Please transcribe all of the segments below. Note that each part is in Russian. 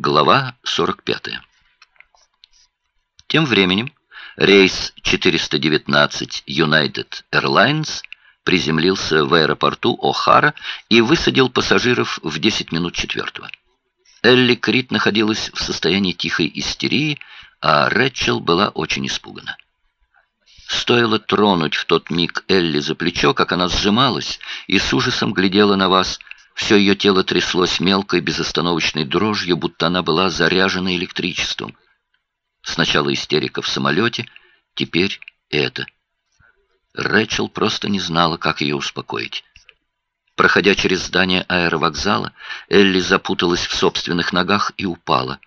Глава 45. Тем временем рейс 419 United Airlines приземлился в аэропорту О'Хара и высадил пассажиров в 10 минут четвертого. Элли Крит находилась в состоянии тихой истерии, а Рэчел была очень испугана. Стоило тронуть в тот миг Элли за плечо, как она сжималась и с ужасом глядела на вас. Все ее тело тряслось мелкой безостановочной дрожью, будто она была заряжена электричеством. Сначала истерика в самолете, теперь это. Рэчел просто не знала, как ее успокоить. Проходя через здание аэровокзала, Элли запуталась в собственных ногах и упала.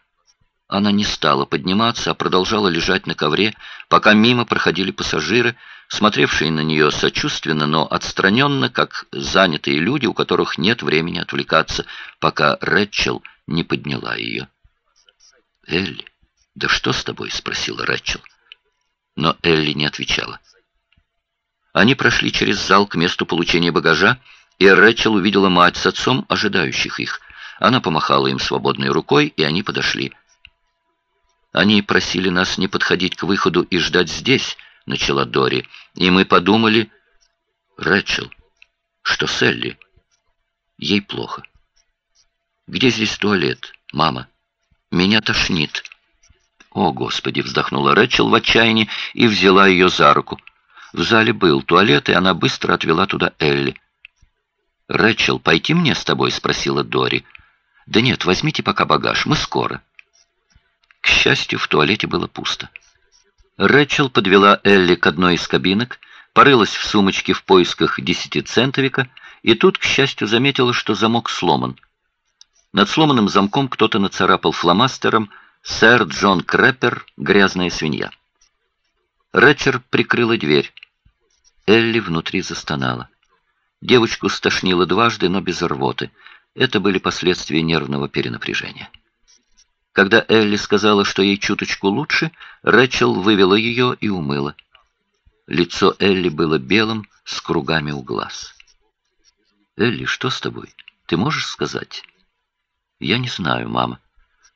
Она не стала подниматься, а продолжала лежать на ковре, пока мимо проходили пассажиры, смотревшие на нее сочувственно, но отстраненно, как занятые люди, у которых нет времени отвлекаться, пока Рэчел не подняла ее. «Элли, да что с тобой?» — спросила Рэчел. Но Элли не отвечала. Они прошли через зал к месту получения багажа, и Рэчел увидела мать с отцом, ожидающих их. Она помахала им свободной рукой, и они подошли. «Они просили нас не подходить к выходу и ждать здесь», — начала Дори. «И мы подумали...» «Рэчел, что с Элли?» «Ей плохо». «Где здесь туалет, мама?» «Меня тошнит». «О, Господи!» — вздохнула Рэчел в отчаянии и взяла ее за руку. В зале был туалет, и она быстро отвела туда Элли. «Рэчел, пойти мне с тобой?» — спросила Дори. «Да нет, возьмите пока багаж, мы скоро». Счастью, в туалете было пусто. Рэчел подвела Элли к одной из кабинок, порылась в сумочке в поисках десятицентовика, и тут, к счастью, заметила, что замок сломан. Над сломанным замком кто-то нацарапал фломастером «Сэр Джон Крэпер, грязная свинья». Рэчер прикрыла дверь. Элли внутри застонала. Девочку стошнило дважды, но без рвоты. Это были последствия нервного перенапряжения. Когда Элли сказала, что ей чуточку лучше, Рэчел вывела ее и умыла. Лицо Элли было белым, с кругами у глаз. «Элли, что с тобой? Ты можешь сказать?» «Я не знаю, мама.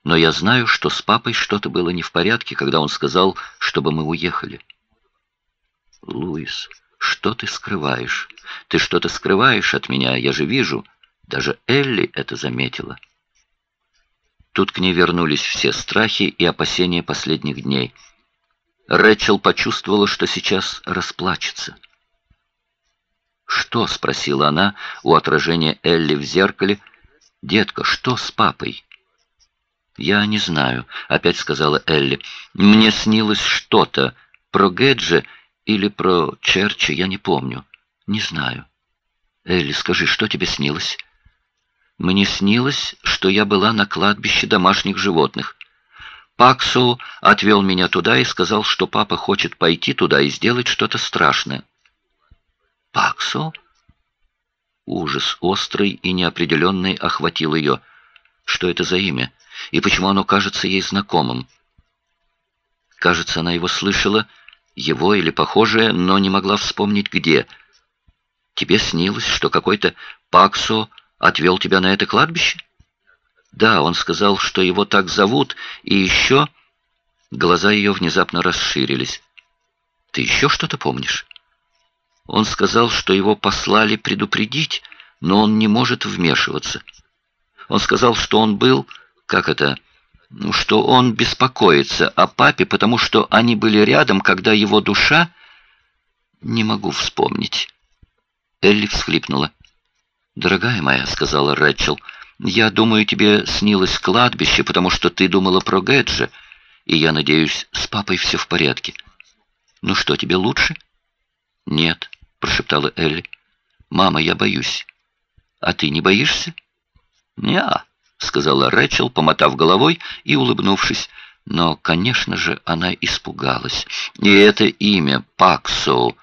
Но я знаю, что с папой что-то было не в порядке, когда он сказал, чтобы мы уехали». «Луис, что ты скрываешь? Ты что-то скрываешь от меня, я же вижу. Даже Элли это заметила». Тут к ней вернулись все страхи и опасения последних дней. Рэчел почувствовала, что сейчас расплачется. «Что?» — спросила она у отражения Элли в зеркале. «Детка, что с папой?» «Я не знаю», — опять сказала Элли. «Мне снилось что-то про Гэджи или про Черча, я не помню. Не знаю». «Элли, скажи, что тебе снилось?» Мне снилось, что я была на кладбище домашних животных. Паксу отвел меня туда и сказал, что папа хочет пойти туда и сделать что-то страшное. Паксу? Ужас острый и неопределенный охватил ее. Что это за имя? И почему оно кажется ей знакомым? Кажется, она его слышала, его или похожее, но не могла вспомнить где. Тебе снилось, что какой-то Паксо отвел тебя на это кладбище? Да, он сказал, что его так зовут, и еще... Глаза ее внезапно расширились. Ты еще что-то помнишь? Он сказал, что его послали предупредить, но он не может вмешиваться. Он сказал, что он был, как это, ну, что он беспокоится о папе, потому что они были рядом, когда его душа... Не могу вспомнить. Элли всхлипнула. «Дорогая моя», — сказала Рэчел, — «я думаю, тебе снилось кладбище, потому что ты думала про Гэджа, и я надеюсь, с папой все в порядке. Ну что, тебе лучше?» «Нет», — прошептала Элли. «Мама, я боюсь. А ты не боишься?» «Не-а», сказала Рэчел, помотав головой и улыбнувшись. Но, конечно же, она испугалась. И это имя, Паксоу,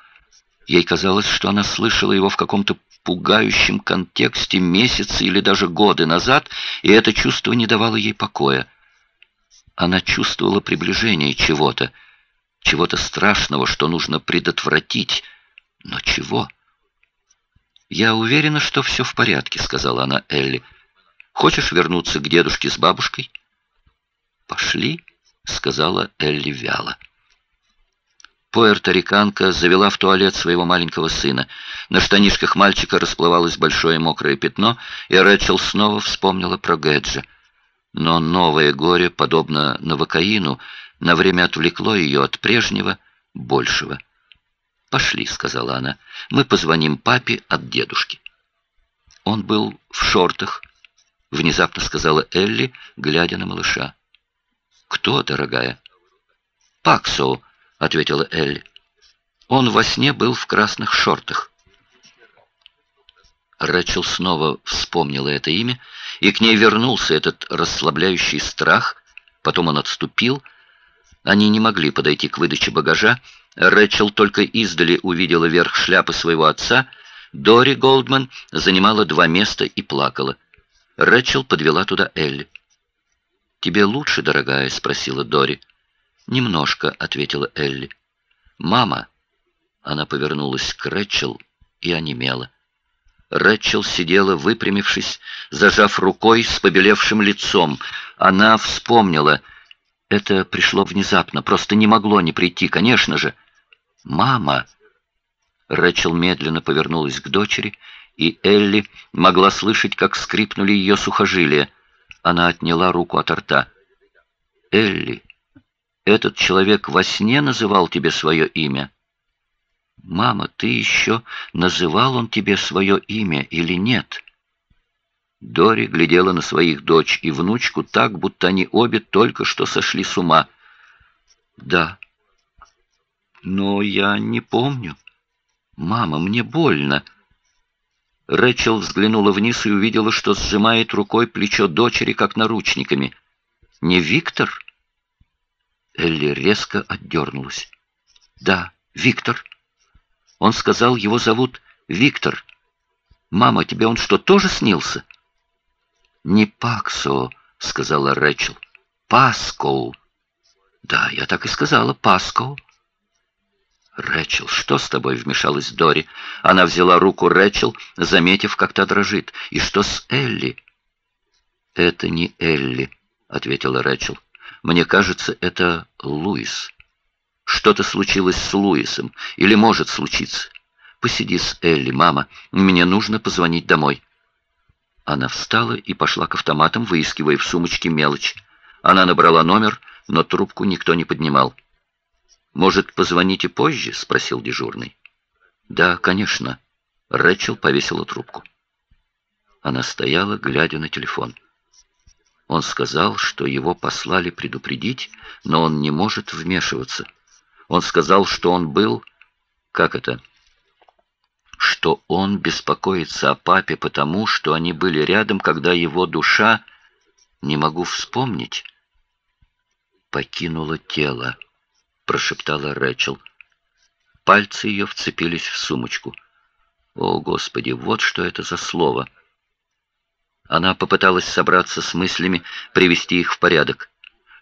Ей казалось, что она слышала его в каком-то пугающем контексте месяцы или даже годы назад, и это чувство не давало ей покоя. Она чувствовала приближение чего-то, чего-то страшного, что нужно предотвратить. Но чего? «Я уверена, что все в порядке», — сказала она Элли. «Хочешь вернуться к дедушке с бабушкой? «Пошли», — сказала Элли вяло. Пуэрториканка завела в туалет своего маленького сына. На штанишках мальчика расплывалось большое мокрое пятно, и Рэчел снова вспомнила про Гэджа. Но новое горе, подобно новокаину, на время отвлекло ее от прежнего, большего. «Пошли», — сказала она, — «мы позвоним папе от дедушки». Он был в шортах, — внезапно сказала Элли, глядя на малыша. «Кто, дорогая?» «Паксоу», — ответила Элли. Он во сне был в красных шортах. Рэчел снова вспомнила это имя, и к ней вернулся этот расслабляющий страх. Потом он отступил. Они не могли подойти к выдаче багажа. Рэчел только издали увидела верх шляпы своего отца. Дори Голдман занимала два места и плакала. Рэчел подвела туда Элли. «Тебе лучше, дорогая?» — спросила Дори. «Немножко», — ответила Элли. «Мама!» Она повернулась к Рэчел и онемела. Рэчел сидела, выпрямившись, зажав рукой с побелевшим лицом. Она вспомнила. Это пришло внезапно, просто не могло не прийти, конечно же. «Мама!» Рэчел медленно повернулась к дочери, и Элли могла слышать, как скрипнули ее сухожилия. Она отняла руку от рта. «Элли!» Этот человек во сне называл тебе свое имя? Мама, ты еще называл он тебе свое имя или нет? Дори глядела на своих дочь и внучку так, будто они обе только что сошли с ума. Да. Но я не помню. Мама, мне больно. Рэчел взглянула вниз и увидела, что сжимает рукой плечо дочери, как наручниками. «Не Виктор?» Элли резко отдернулась. «Да, Виктор. Он сказал, его зовут Виктор. Мама, тебе он что, тоже снился?» «Не Паксо», — сказала Рэчел. «Паскоу». «Да, я так и сказала, Паскоу». «Рэчел, что с тобой?» — вмешалась Дори. Она взяла руку Рэчел, заметив, как та дрожит. «И что с Элли?» «Это не Элли», — ответила Рэчел. Мне кажется, это Луис. Что-то случилось с Луисом, или может случиться. Посиди с Элли, мама, мне нужно позвонить домой. Она встала и пошла к автоматам, выискивая в сумочке мелочь. Она набрала номер, но трубку никто не поднимал. «Может, позвоните позже?» — спросил дежурный. «Да, конечно». Рэчел повесила трубку. Она стояла, глядя на телефон. Он сказал, что его послали предупредить, но он не может вмешиваться. Он сказал, что он был... Как это? Что он беспокоится о папе потому, что они были рядом, когда его душа... Не могу вспомнить. «Покинула тело», — прошептала Рэчел. Пальцы ее вцепились в сумочку. «О, Господи, вот что это за слово!» Она попыталась собраться с мыслями, привести их в порядок.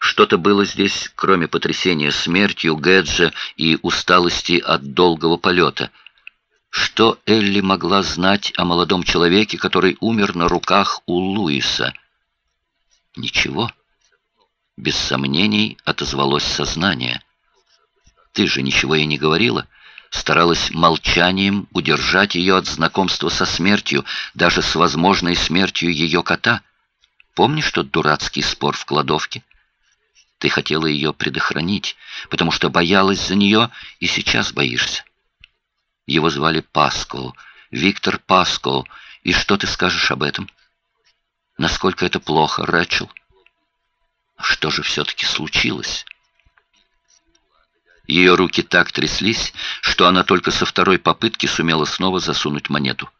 Что-то было здесь, кроме потрясения смертью Гэджа и усталости от долгого полета. Что Элли могла знать о молодом человеке, который умер на руках у Луиса? Ничего. Без сомнений отозвалось сознание. «Ты же ничего и не говорила?» старалась молчанием удержать ее от знакомства со смертью, даже с возможной смертью ее кота. Помнишь тот дурацкий спор в кладовке? Ты хотела ее предохранить, потому что боялась за нее и сейчас боишься. Его звали Паско, Виктор Паско, и что ты скажешь об этом? Насколько это плохо, Рэчел? Что же все-таки случилось?» Ее руки так тряслись, что она только со второй попытки сумела снова засунуть монету.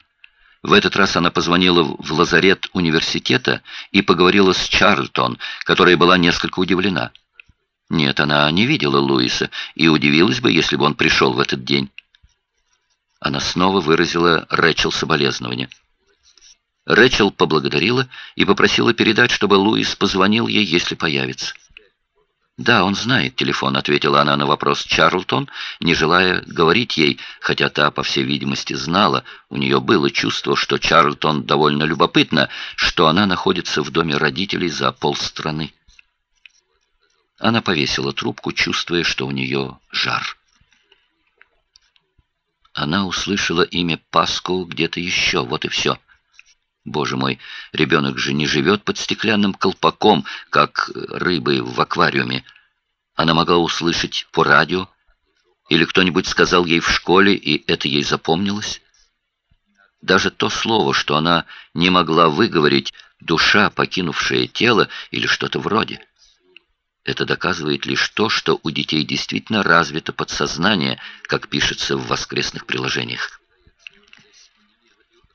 В этот раз она позвонила в лазарет университета и поговорила с Чарльтон, которая была несколько удивлена. Нет, она не видела Луиса и удивилась бы, если бы он пришел в этот день. Она снова выразила Рэчел соболезнования. Рэчел поблагодарила и попросила передать, чтобы Луис позвонил ей, если появится. «Да, он знает телефон», — ответила она на вопрос Чарлтон, не желая говорить ей, хотя та, по всей видимости, знала, у нее было чувство, что Чарлтон довольно любопытно, что она находится в доме родителей за полстраны. Она повесила трубку, чувствуя, что у нее жар. Она услышала имя Паску где-то еще, вот и все. Боже мой, ребенок же не живет под стеклянным колпаком, как рыбы в аквариуме. Она могла услышать по радио, или кто-нибудь сказал ей в школе, и это ей запомнилось. Даже то слово, что она не могла выговорить, душа, покинувшая тело, или что-то вроде. Это доказывает лишь то, что у детей действительно развито подсознание, как пишется в воскресных приложениях.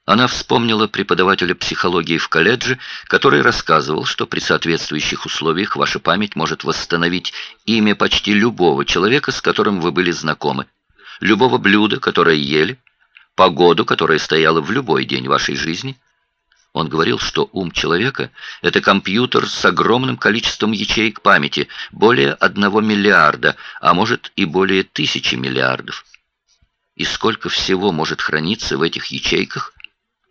Она вспомнила преподавателя психологии в колледже, который рассказывал, что при соответствующих условиях ваша память может восстановить имя почти любого человека, с которым вы были знакомы, любого блюда, которое ели, погоду, которая стояла в любой день вашей жизни. Он говорил, что ум человека – это компьютер с огромным количеством ячеек памяти, более одного миллиарда, а может и более тысячи миллиардов. И сколько всего может храниться в этих ячейках,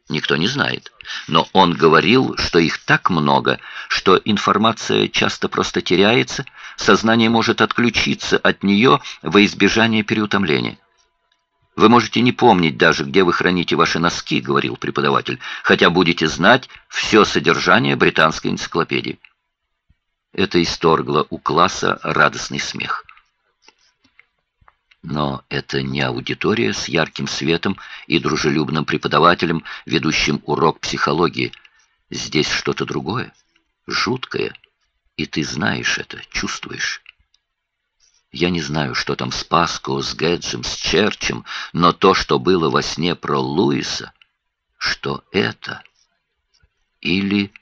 Никто не знает. Но он говорил, что их так много, что информация часто просто теряется, сознание может отключиться от нее во избежание переутомления. «Вы можете не помнить даже, где вы храните ваши носки», — говорил преподаватель, «хотя будете знать все содержание британской энциклопедии». Это исторгло у класса радостный смех. Но это не аудитория с ярким светом и дружелюбным преподавателем, ведущим урок психологии. Здесь что-то другое, жуткое, и ты знаешь это, чувствуешь. Я не знаю, что там с Паско, с Гэджем, с Черчем, но то, что было во сне про Луиса, что это или...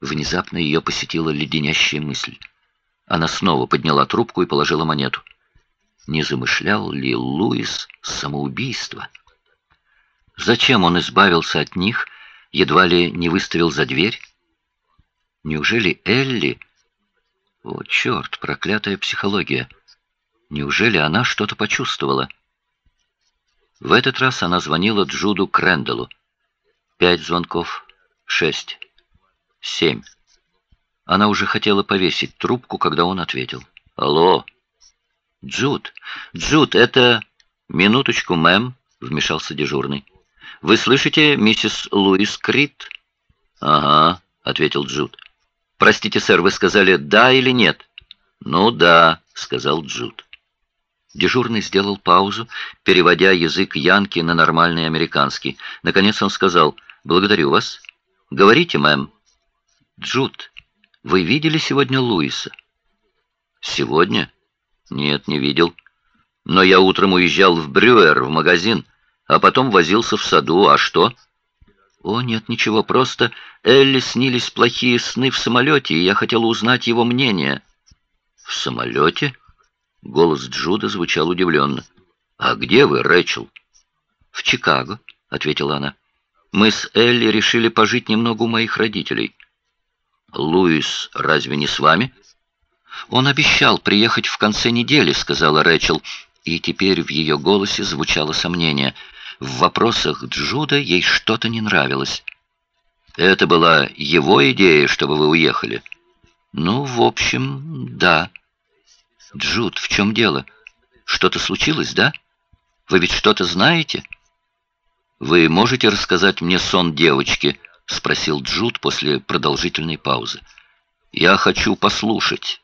Внезапно ее посетила леденящая мысль. Она снова подняла трубку и положила монету не замышлял ли Луис самоубийство. Зачем он избавился от них, едва ли не выставил за дверь? Неужели Элли... О, черт, проклятая психология! Неужели она что-то почувствовала? В этот раз она звонила Джуду Крэндаллу. Пять звонков, шесть, семь. Она уже хотела повесить трубку, когда он ответил. «Алло!» «Джуд! Джуд, это...» «Минуточку, мэм», — вмешался дежурный. «Вы слышите, миссис Луис Крит?» «Ага», — ответил Джуд. «Простите, сэр, вы сказали «да» или «нет»?» «Ну да», — сказал Джуд. Дежурный сделал паузу, переводя язык Янки на нормальный американский. Наконец он сказал «Благодарю вас». «Говорите, мэм». «Джуд, вы видели сегодня Луиса?» «Сегодня?» «Нет, не видел. Но я утром уезжал в Брюер, в магазин, а потом возился в саду. А что?» «О, нет, ничего, просто Элли снились плохие сны в самолете, и я хотела узнать его мнение». «В самолете?» Голос Джуда звучал удивленно. «А где вы, Рэчел?» «В Чикаго», — ответила она. «Мы с Элли решили пожить немного у моих родителей». «Луис разве не с вами?» «Он обещал приехать в конце недели», — сказала Рэчел, и теперь в ее голосе звучало сомнение. В вопросах Джуда ей что-то не нравилось. «Это была его идея, чтобы вы уехали?» «Ну, в общем, да». «Джуд, в чем дело? Что-то случилось, да? Вы ведь что-то знаете?» «Вы можете рассказать мне сон девочки?» — спросил Джуд после продолжительной паузы. «Я хочу послушать».